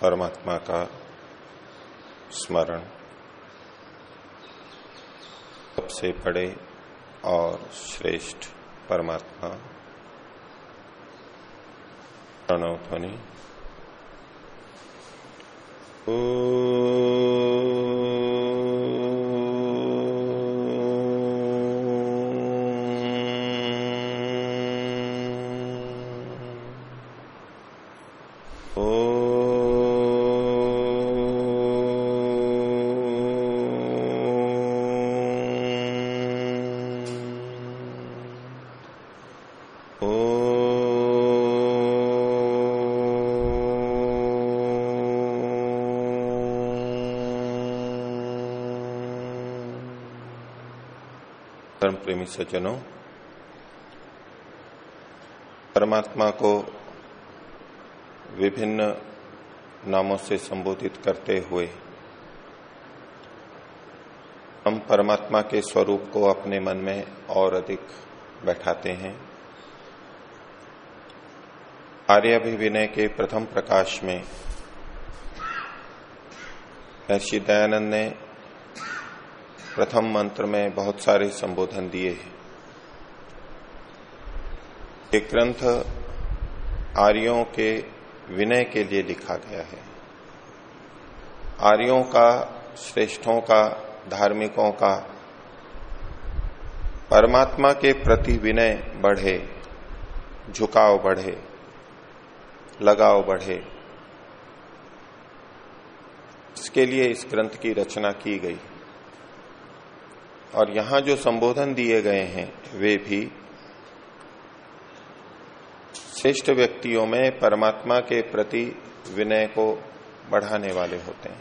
परमात्मा का स्मरण सबसे बड़े और श्रेष्ठ परमात्मा प्रणव ध्वनि। धर्म प्रेमी सज्जनों, परमात्मा को विभिन्न नामों से संबोधित करते हुए हम परमात्मा के स्वरूप को अपने मन में और अधिक बैठाते हैं। आर्याभिविनय के प्रथम प्रकाश में महर्षि दयानंद ने प्रथम मंत्र में बहुत सारे संबोधन दिए हैं। एक ग्रंथ आर्यों के विनय के लिए लिखा गया है। आर्यों का, श्रेष्ठों का, धार्मिकों का, परमात्मा के प्रति विनय बढ़े, झुकाव बढ़े, लगाव बढ़े। इसके लिए इस ग्रंथ की रचना की गई। और यहाँ जो संबोधन दिए गए हैं, वे भी श्रेष्ठ व्यक्तियों में परमात्मा के प्रति विनय को बढ़ाने वाले होते हैं।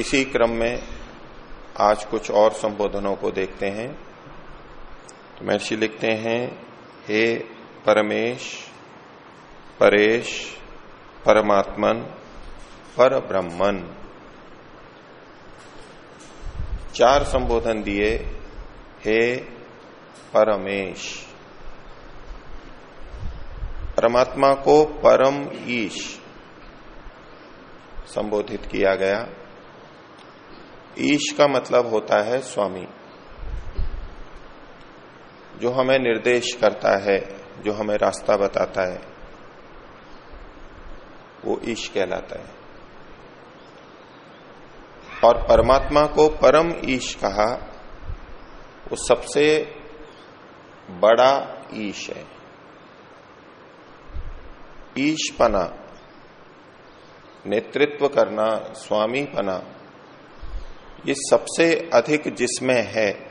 इसी क्रम में आज कुछ और संबोधनों को देखते हैं। तो महर्षि लिखते हैं, हे परमेश, परेश, परमात्मन पर ब्रह्मन चार संबोधन दिए, हे परमेश, परमात्मा को परम ईश संबोधित किया गया। ईश का मतलब होता है स्वामी, जो हमें निर्देश करता है, जो हमें रास्ता बताता है, वो ईश कहलाता है। और परमात्मा को परम ईश कहा, वो सबसे बड़ा ईश है। ईशपना, नेतृत्व करना, स्वामीपना, ये सबसे अधिक जिसमें है,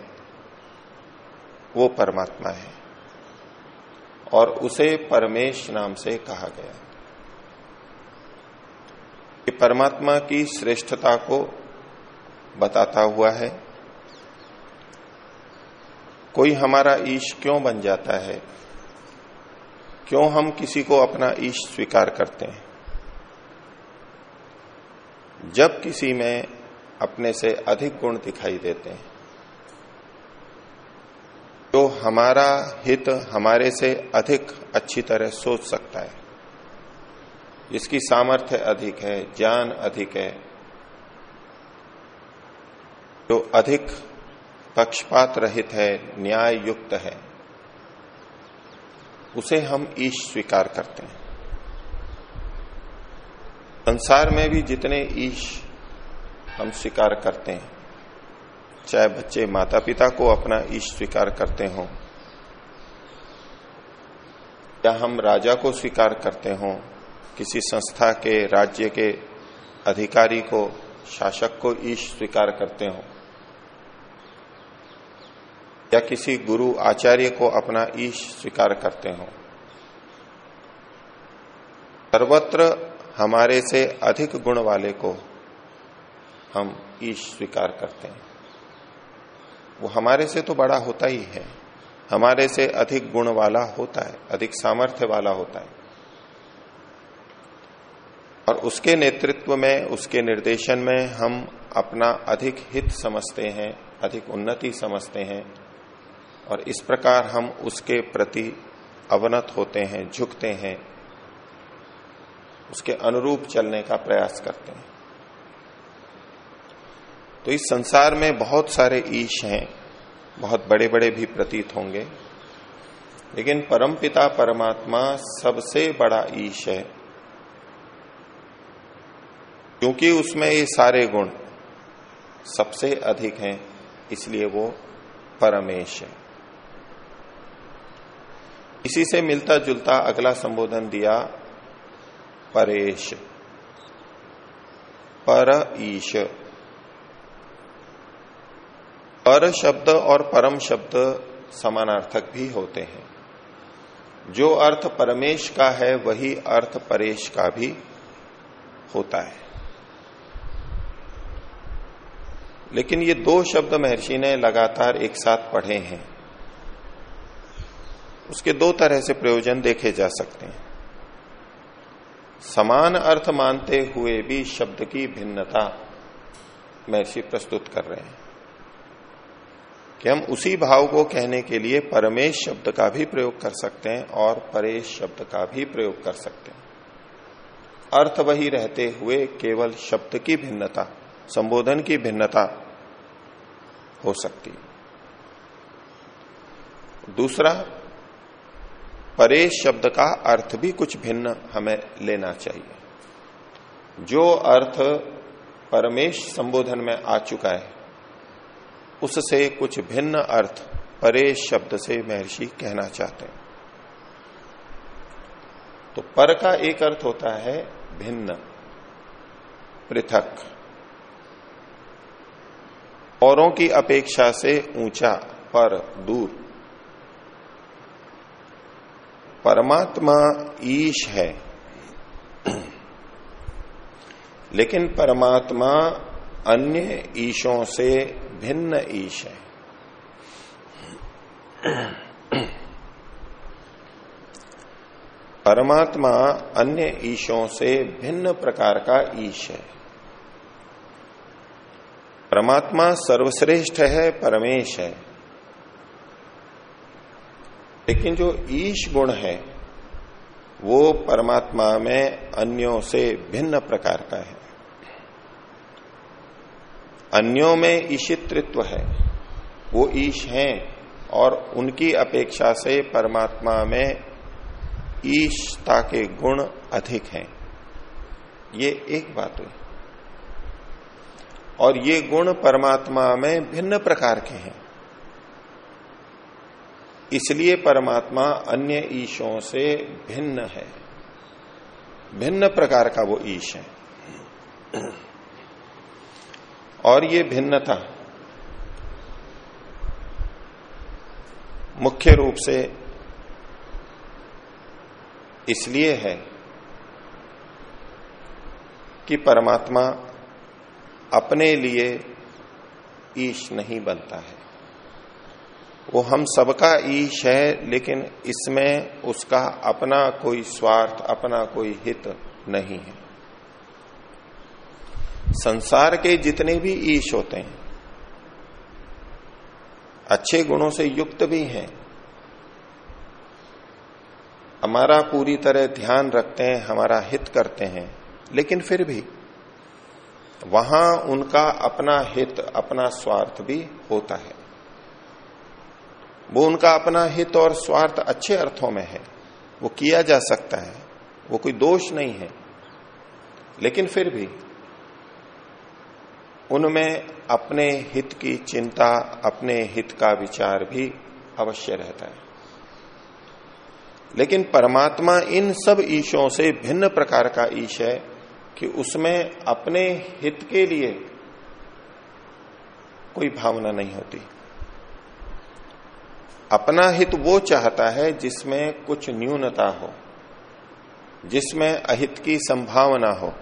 वो परमात्मा है। और उसे परमेश नाम से कहा गया। ये परमात्मा की श्रेष्ठता को बताता हुआ है, कोई हमारा ईश क्यों बन जाता है? क्यों हम किसी को अपना ईश स्वीकार करते हैं? जब किसी में अपने से अधिक गुण दिखाई देते हैं तो हमारा हित हमारे से अधिक अच्छी तरह सोच सकता है। जिसकी सामर्थ्य अधिक है, ज्ञान अधिक है जो अधिक पक्षपात रहित है न्याय युक्त है, उसे हम ईश स्वीकार करते हैं। संसार में भी जितने ईश हम स्वीकार करते हैं, चाहे बच्चे माता पिता को अपना ईश स्वीकार करते हो, या हम राजा को स्वीकार करते हों, किसी संस्था के, राज्य के अधिकारी को, शासक को ईश स्वीकार करते हो या किसी गुरु आचार्य को अपना ईश स्वीकार करते हो। सर्वत्र हमारे से अधिक गुण वाले को हम ईश स्वीकार करते हैं। वो हमारे से तो बड़ा होता ही है। हमारे से अधिक गुण वाला होता है, अधिक सामर्थ्य वाला होता है। और उसके नेतृत्व में, उसके निर्देशन में हम अपना अधिक हित समझते हैं, अधिक उन्नति समझते हैं। और इस प्रकार हम उसके प्रति अवनत होते हैं, झुकते हैं, उसके अनुरूप चलने का प्रयास करते हैं। तो इस संसार में बहुत सारे ईश हैं, बहुत बड़े बड़े भी प्रतीत होंगे, लेकिन परमपिता परमात्मा सबसे बड़ा ईश है, क्योंकि उसमें ये सारे गुण सबसे अधिक हैं, इसलिए वो परमेश है। इसी से मिलता जुलता अगला संबोधन दिया, परेश। पर ईश। पर शब्द और परम शब्द समानार्थक भी होते हैं। जो अर्थ परमेश का है, वही अर्थ परेश का भी होता है। लेकिन ये दो शब्द महर्षि ने लगातार एक साथ पढ़े हैं। उसके दो तरह से प्रयोजन देखे जा सकते हैं। समान अर्थ मानते हुए भी शब्द की भिन्नता महर्षि प्रस्तुत कर रहे हैं कि हम उसी भाव को कहने के लिए परमेश शब्द का भी प्रयोग कर सकते हैं और परेश शब्द का भी प्रयोग कर सकते हैं। अर्थ वही रहते हुए केवल शब्द की भिन्नता, संबोधन की भिन्नता हो सकती दूसरा परेश शब्द का अर्थ भी कुछ भिन्न हमें लेना चाहिए। जो अर्थ परमेश संबोधन में आ चुका है, उससे कुछ भिन्न अर्थ परेश शब्द से महर्षि कहना चाहते हैं। तो पर का एक अर्थ होता है भिन्न, पृथक। औरों की अपेक्षा से ऊँचा, पर, दूर। परमात्मा ईश है। लेकिन परमात्मा अन्य ईशों से भिन्न ईश है। परमात्मा अन्य ईशों से भिन्न प्रकार का ईश है। परमात्मा सर्वश्रेष्ठ है, परमेश है। लेकिन जो ईश गुण है, वो परमात्मा में अन्यों से भिन्न प्रकार का है। अन्यों में ईशित्व है, वो ईश हैं और उनकी अपेक्षा से परमात्मा में ईशता के गुण अधिक हैं। ये एक बात हुई। और ये गुण परमात्मा में भिन्न प्रकार के हैं। इसलिए परमात्मा अन्य ईशों से भिन्न है। भिन्न प्रकार का वो ईश है। और ये भिन्नता मुख्य रूप से इसलिए है कि परमात्मा अपने लिए ईश नहीं बनता है। वो हम सबका ईश है लेकिन इसमें उसका अपना कोई स्वार्थ, अपना कोई हित नहीं है। संसार के जितने भी ईश होते हैं, अच्छे गुणों से युक्त भी हैं, हमारा पूरी तरह ध्यान रखते हैं, हमारा हित करते हैं, लेकिन फिर भी वहाँ उनका अपना हित, अपना स्वार्थ भी होता है। वो उनका अपना हित और स्वार्थ अच्छे अर्थों में है। वो किया जा सकता है। वो कोई दोष नहीं है। लेकिन फिर भी उनमें अपने हित की चिंता, अपने हित का विचार भी अवश्य रहता है। लेकिन परमात्मा इन सब ईशों से भिन्न प्रकार का ईश है कि उसमें अपने हित के लिए कोई भावना नहीं होती। अपना हित वो चाहता है जिसमें कुछ न्यूनता हो, जिसमें अहित की संभावना हो।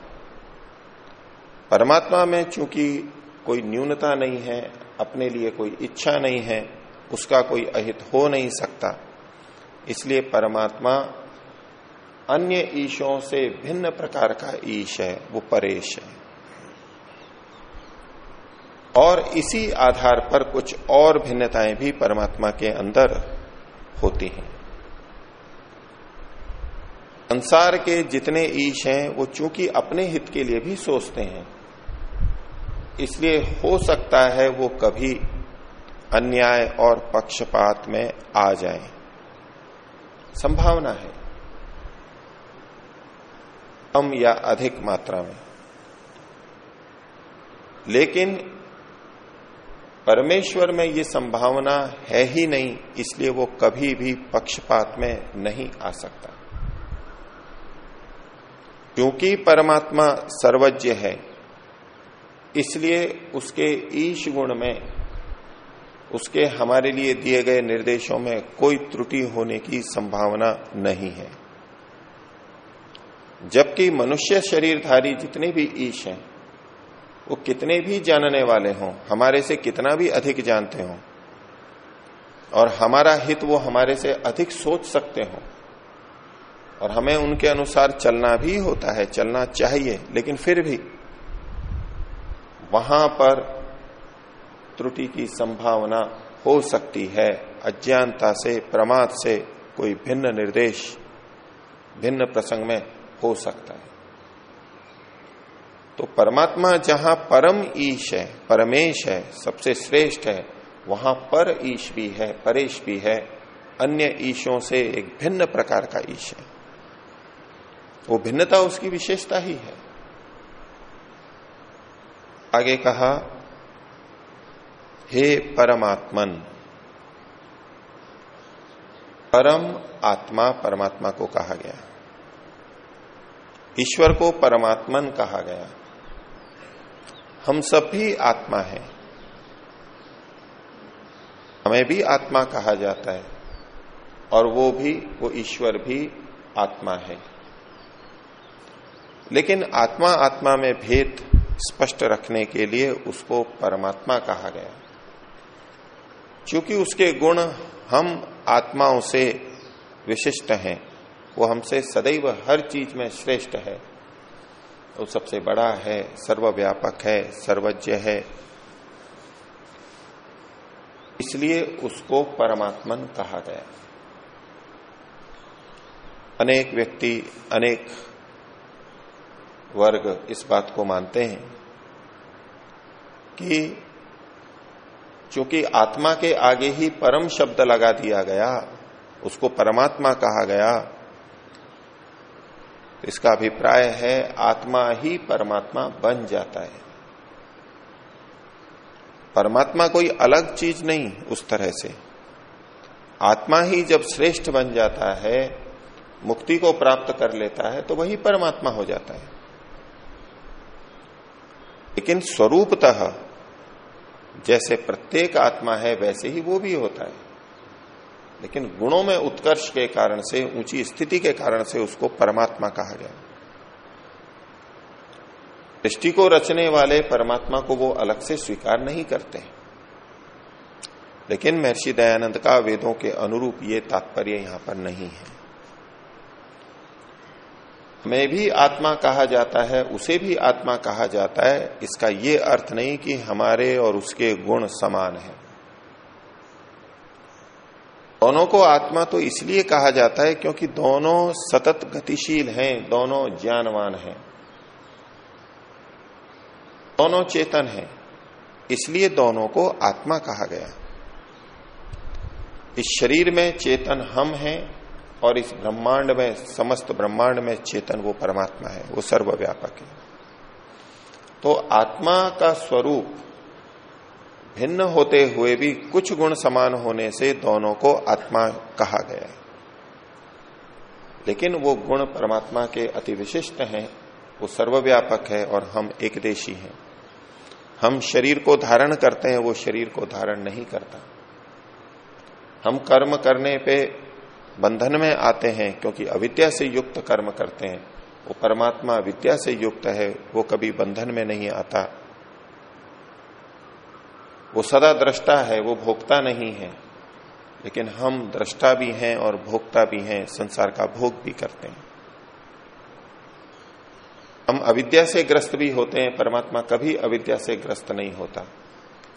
परमात्मा में चूँकि कोई न्यूनता नहीं है, अपने लिए कोई इच्छा नहीं है, उसका कोई अहित हो नहीं सकता। इसलिए परमात्मा अन्य ईशों से भिन्न प्रकार का ईश है, वो परेश है। और इसी आधार पर कुछ और भिन्नताएँ भी परमात्मा के अंदर होती हैं। संसार के जितने ईश हैं, वो चूँकि अपने हित के लिए भी सोचते हैं, इसलिए हो सकता है वो कभी अन्याय और पक्षपात में आ जाए। संभावना है। कम या अधिक मात्रा में। लेकिन परमेश्वर में ये संभावना है ही नहीं, इसलिए वो कभी भी पक्षपात में नहीं आ सकता। क्योंकि परमात्मा सर्वज्ञ है, इसलिए उसके ईश गुण में, उसके हमारे लिए दिए गए निर्देशों में कोई त्रुटि होने की संभावना नहीं है। जबकि मनुष्य शरीरधारी जितने भी ईश हैं वो कितने भी जानने वाले हों, हमारे से कितना भी अधिक जानते हों, और हमारा हित वो हमारे से अधिक सोच सकते हो, और हमें उनके अनुसार चलना भी होता है, चलना चाहिए, लेकिन फिर भी वहाँ पर त्रुटि की संभावना हो सकती है, अज्ञानता से, प्रमाद से कोई भिन्न निर्देश, भिन्न प्रसंग में हो सकता है। तो परमात्मा जहाँ परम ईश है, परमेश है, सबसे श्रेष्ठ है, वहाँ पर ईश भी है, परेश भी है, अन्य ईशों से एक भिन्न प्रकार का ईश है। वो भिन्नता उसकी विशेषता ही है। आगे कहा, हे परमात्मन, परम आत्मा परमात्मा को कहा गया। ईश्वर को परमात्मन कहा गया। हम सब भी आत्मा है। हमें भी आत्मा कहा जाता है और वो भी, वो ईश्वर भी आत्मा है। लेकिन आत्मा आत्मा में भेद स्पष्ट रखने के लिए उसको परमात्मा कहा गया। क्योंकि उसके गुण हम आत्माओं से विशिष्ट हैं, वो हमसे सदैव हर चीज़ में श्रेष्ठ है। वो सबसे बड़ा है, सर्वव्यापक है, सर्वज्ञ है। इसलिए उसको परमात्मन कहा गया। अनेक व्यक्ति, अनेक वर्ग इस बात को मानते हैं कि चूँकि आत्मा के आगे ही परम शब्द लगा दिया गया, उसको परमात्मा कहा गया इसका अभिप्राय है, आत्मा ही परमात्मा बन जाता है। परमात्मा कोई अलग चीज़ नहीं उस तरह से। आत्मा ही जब श्रेष्ठ बन जाता है, मुक्ति को प्राप्त कर लेता है तो वही परमात्मा हो जाता है। लेकिन स्वरूपतः जैसे प्रत्येक आत्मा है, वैसे ही वो भी होता है। लेकिन गुणों में उत्कर्ष के कारण से, ऊँची स्थिति के कारण से उसको परमात्मा कहा गया दृष्टि को रचने वाले परमात्मा को वो अलग से स्वीकार नहीं करते। लेकिन महर्षि दयानंद का वेदों के अनुरूप ये तात्पर्य यहाँ पर नहीं है। में भी आत्मा कहा जाता है, उसे भी आत्मा कहा जाता है, इसका ये अर्थ नहीं कि हमारे और उसके गुण समान है। दोनों को आत्मा तो इसलिए कहा जाता है क्योंकि दोनों सतत गतिशील हैं, दोनों ज्ञानवान हैं। दोनों चेतन हैं, इसलिए दोनों को आत्मा कहा गया। इस शरीर में चेतन हम हैं और इस ब्रह्मांड में, समस्त ब्रह्मांड में चेतन वो परमात्मा है, वो सर्वव्यापक है। तो आत्मा का स्वरूप भिन्न होते हुए भी कुछ गुण समान होने से दोनों को आत्मा कहा गया है। लेकिन वो गुण परमात्मा के अति विशिष्ट हैं, वो सर्वव्यापक है और हम एक देशी हैं। हम शरीर को धारण करते हैं, वो शरीर को धारण नहीं करता। हम कर्म करने पे बंधन में आते हैं, क्योंकि अविद्या से युक्त कर्म करते हैं। वो परमात्मा विद्या से युक्त है, वो कभी बंधन में नहीं आता। वो सदा दृष्टा है, वो भोक्ता नहीं है। लेकिन हम दृष्टा भी हैं और भोक्ता भी हैं, संसार का भोग भी करते हैं। हम अविद्या से ग्रस्त भी होते हैं, परमात्मा कभी अविद्या से ग्रस्त नहीं होता।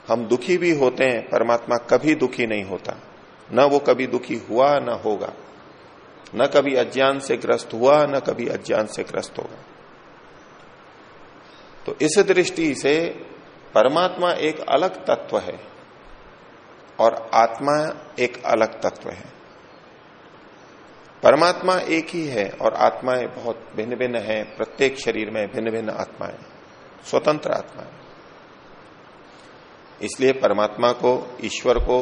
हम दुखी भी होते हैं, परमात्मा कभी दुखी नहीं होता। न वो कभी दुखी हुआ, न होगा। न कभी अज्ञान से ग्रस्त हुआ, न कभी अज्ञान से ग्रस्त होगा। तो इस दृष्टि से परमात्मा एक अलग तत्व है और आत्मा एक अलग तत्व है। परमात्मा एक ही है और आत्माएँ बहुत भिन्न भिन्न है, प्रत्येक शरीर में भिन्न भिन्न आत्माएँ, स्वतंत्र आत्माएँ। इसलिए परमात्मा को, ईश्वर को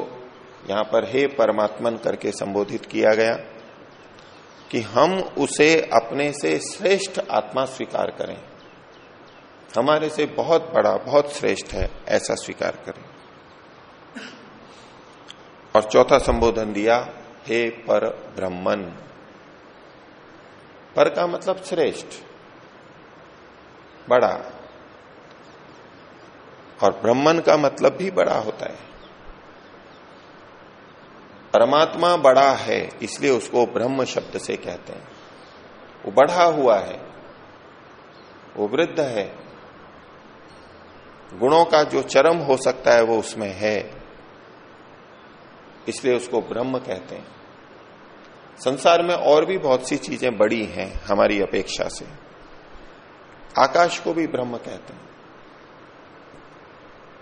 यहाँ पर हे परमात्मन करके संबोधित किया गया कि हम उसे अपने से श्रेष्ठ आत्मा स्वीकार करें। हमारे से बहुत बड़ा, बहुत श्रेष्ठ है, ऐसा स्वीकार करें। और चौथा संबोधन दिया, हे पर ब्रह्मन पर का मतलब श्रेष्ठ, बड़ा। और ब्रह्मन का मतलब भी बड़ा होता है। परमात्मा बड़ा है, इसलिए उसको ब्रह्म शब्द से कहते हैं। वो बढ़ा हुआ है, वो वृद्ध है गुणों का जो चरम हो सकता है वो उसमें है। इसलिए उसको ब्रह्म कहते हैं। संसार में और भी बहुत सी चीज़ें बड़ी हैं हमारी अपेक्षा से। आकाश को भी ब्रह्म कहते हैं।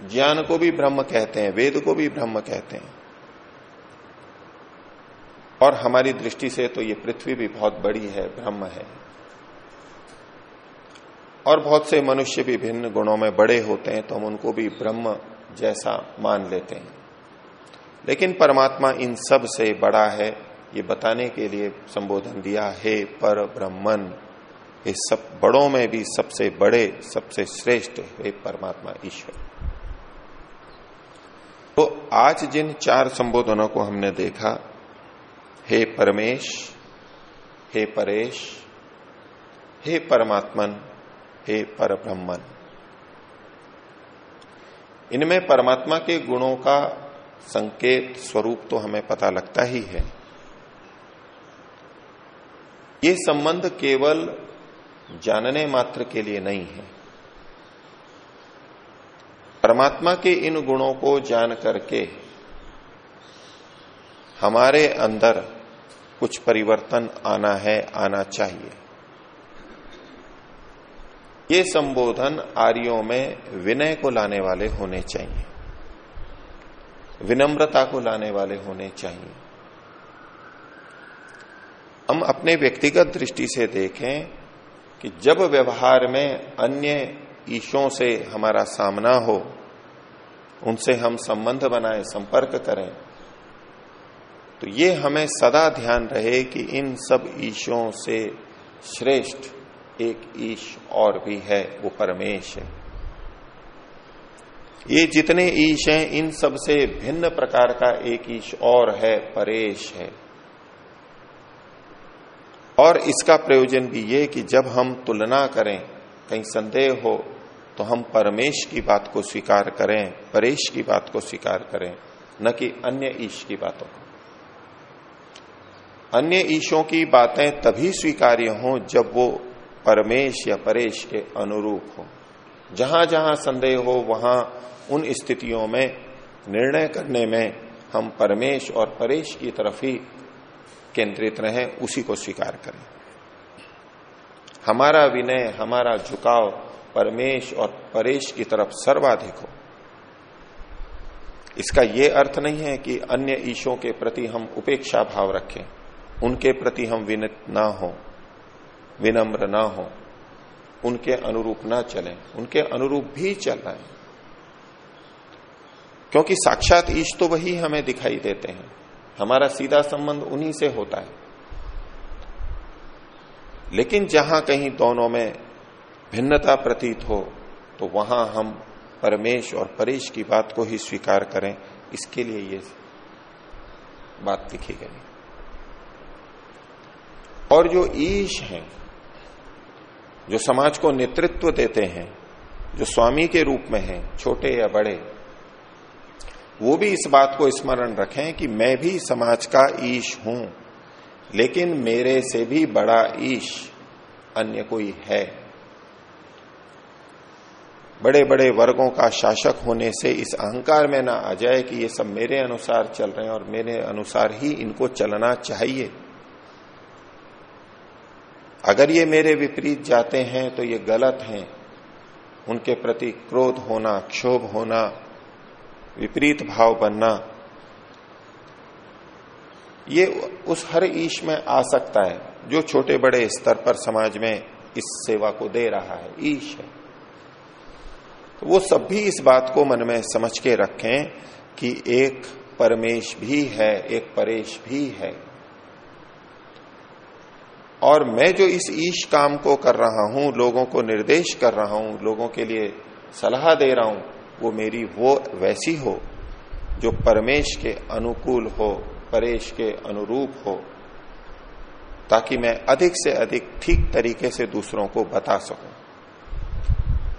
ज्ञान को भी ब्रह्म कहते हैं, वेद को भी ब्रह्म कहते हैं। और हमारी दृष्टि से तो ये पृथ्वी भी बहुत बड़ी है, ब्रह्म है। और बहुत से मनुष्य भी भिन्न गुणों में बड़े होते हैं तो हम उनको भी ब्रह्म जैसा मान लेते हैं। लेकिन परमात्मा इन सबसे बड़ा है, ये बताने के लिए संबोधन दिया, हे पर ब्रह्मन इस सब बड़ों में भी सबसे बड़े, सबसे श्रेष्ठ हे परमात्मा ईश्वर। तो आज जिन चार संबोधनों को हमने देखा, हे परमेश, हे परेश, हे परमात्मन हे पर इनमें परमात्मा के गुणों का संकेत स्वरूप तो हमें पता लगता ही है। ये संबंध केवल जानने मात्र के लिए नहीं है। परमात्मा के इन गुणों को जान करके हमारे अंदर कुछ परिवर्तन आना है, आना चाहिए। ये संबोधन आर्यों में विनय को लाने वाले होने चाहिए। विनम्रता को लाने वाले होने चाहिए। हम अपने व्यक्तिगत दृष्टि से देखें कि जब व्यवहार में अन्य ईशों से हमारा सामना हो, उनसे हम संबंध बनाए, संपर्क करें तो ये हमें सदा ध्यान रहे कि इन सब ईशों से श्रेष्ठ एक ईश और भी है, वो परमेश है। ये जितने ईश हैं, इन सबसे भिन्न प्रकार का एक ईश और है, परेश है। और इसका प्रयोजन भी ये कि जब हम तुलना करें, कहीं संदेह हो तो हम परमेश की बात को स्वीकार करें, परेश की बात को स्वीकार करें, न कि अन्य ईश की बातों को। अन्य ईशों की बातें तभी स्वीकार्य हों जब वो परमेश या परेश के अनुरूप हो। जहाँ जहाँ संदेह हो, वहाँ उन स्थितियों में, निर्णय करने में हम परमेश और परेश की तरफ़ ही केंद्रित रहें, उसी को स्वीकार करें। हमारा विनय, हमारा झुकाव परमेश और परेश की तरफ़ सर्वाधिक हो। इसका यह अर्थ नहीं है कि अन्य ईशों के प्रति हम उपेक्षा भाव रखें, उनके प्रति हम विनित ना हो। विनम्र ना हो, उनके अनुरूप ना चलें, उनके अनुरूप भी चल रहे क्योंकि साक्षात ईश तो वही हमें दिखाई देते हैं। हमारा सीधा संबंध उन्हीं से होता है। लेकिन जहाँ कहीं दोनों में भिन्नता प्रतीत हो तो वहाँ हम परमेश और परेश की बात को ही स्वीकार करें। इसके लिए ये बात लिखी गई। और जो ईश हैं जो समाज को नेतृत्व देते हैं, जो स्वामी के रूप में हैं, छोटे या बड़े, वो भी इस बात को स्मरण रखें कि मैं भी समाज का ईश हूँ, लेकिन मेरे से भी बड़ा ईश अन्य कोई है। बड़े बड़े वर्गों का शासक होने से इस अहंकार में ना आ जाए कि ये सब मेरे अनुसार चल रहे हैं और मेरे अनुसार ही इनको चलना चाहिए। अगर ये मेरे विपरीत जाते हैं तो ये गलत हैं। उनके प्रति क्रोध होना, क्षोभ होना, विपरीत भाव बनना, ये उस हर ईश में आ सकता है, जो छोटे बड़े स्तर पर समाज में इस सेवा को दे रहा है। ईश है। तो वो सब भी इस बात को मन में समझ के रखें कि एक परमेश भी है, एक परेश भी है। और मैं जो इस ईश काम को कर रहा हूँ, लोगों को निर्देश कर रहा हूँ, लोगों के लिए सलाह दे रहा हूँ, वो मेरी वो वैसी हो, जो परमेश के अनुकूल हो, परेश के अनुरूप हो, ताकि मैं अधिक से अधिक ठीक तरीके से दूसरों को बता सकूँ।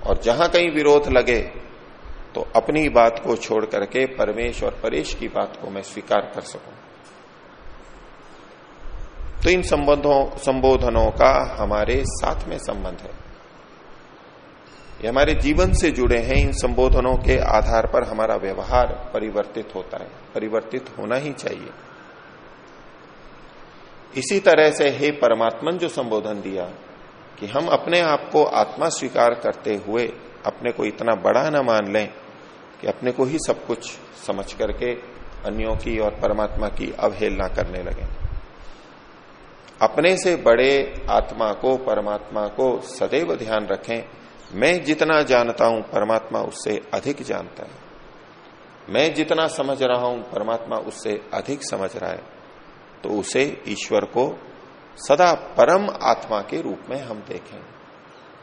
और जहाँ कहीं विरोध लगे तो अपनी बात को छोड़ करके परमेश और परेश की बात को मैं स्वीकार कर सकूँ। तो इन संबंधों, संबोधनों का हमारे साथ में संबंध है। ये हमारे जीवन से जुड़े हैं, इन संबोधनों के आधार पर हमारा व्यवहार परिवर्तित होता है, परिवर्तित होना ही चाहिए। इसी तरह से हे परमात्मन, जो संबोधन दिया कि हम अपने आप को आत्मा स्वीकार करते हुए अपने को इतना बड़ा ना मान लें कि अपने को ही सब कुछ समझ करके अन्यों की और परमात्मा की अवहेलना करने लगे। अपने से बड़े आत्मा को, परमात्मा को सदैव ध्यान रखें। मैं जितना जानता हूँ, परमात्मा उससे अधिक जानता है। मैं जितना समझ रहा हूँ, परमात्मा उससे अधिक समझ रहा है। तो उसे ईश्वर को सदा परम आत्मा के रूप में हम देखें।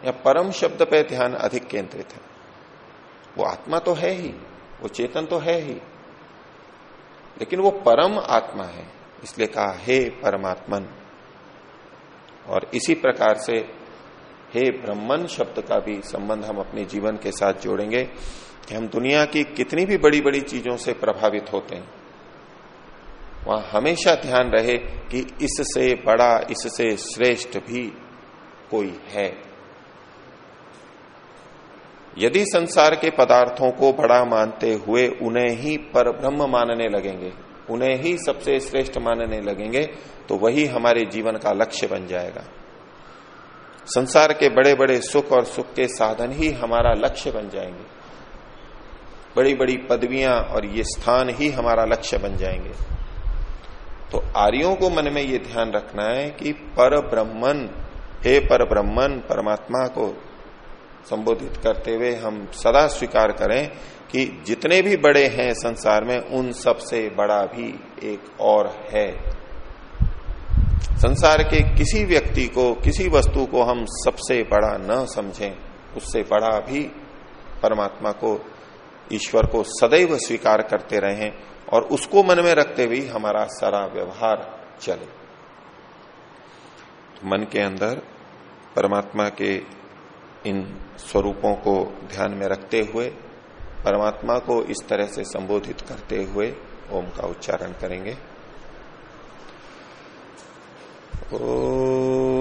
या परम शब्द पे ध्यान अधिक केंद्रित है। वो आत्मा तो है ही, वो चेतन तो है ही। लेकिन वो परम आत्मा है। इसलिए कहा, हे परमात्मन और इसी प्रकार से हे ब्रह्मन शब्द का भी संबंध हम अपने जीवन के साथ जोड़ेंगे कि हम दुनिया की कितनी भी बड़ी बड़ी चीज़ों से प्रभावित होते हैं। वहाँ हमेशा ध्यान रहे कि इससे बड़ा, इससे श्रेष्ठ भी कोई है। यदि संसार के पदार्थों को बड़ा मानते हुए उन्हें ही पर ब्रह्म मानने लगेंगे उन्हें ही सबसे श्रेष्ठ मानने लगेंगे तो वही हमारे जीवन का लक्ष्य बन जाएगा। संसार के बड़े बड़े सुख और सुख के साधन ही हमारा लक्ष्य बन जाएँगे। बड़ी बड़ी पदवियाँ और ये स्थान ही हमारा लक्ष्य बन जाएँगे। तो आर्यों को मन में ये ध्यान रखना है कि पर ब्रह्मन हे पर ब्रह्मन परमात्मा को संबोधित करते हुए हम सदा स्वीकार करें कि जितने भी बड़े हैं संसार में, उन सबसे बड़ा भी एक और है। संसार के किसी व्यक्ति को, किसी वस्तु को हम सबसे बड़ा न समझें, उससे बड़ा भी परमात्मा को, ईश्वर को सदैव स्वीकार करते रहें और उसको मन में रखते हुए हमारा सारा व्यवहार चले। तो मन के अंदर परमात्मा के इन स्वरूपों को ध्यान में रखते हुए परमात्मा को इस तरह से संबोधित करते हुए ओम का उच्चारण करेंगे। ओ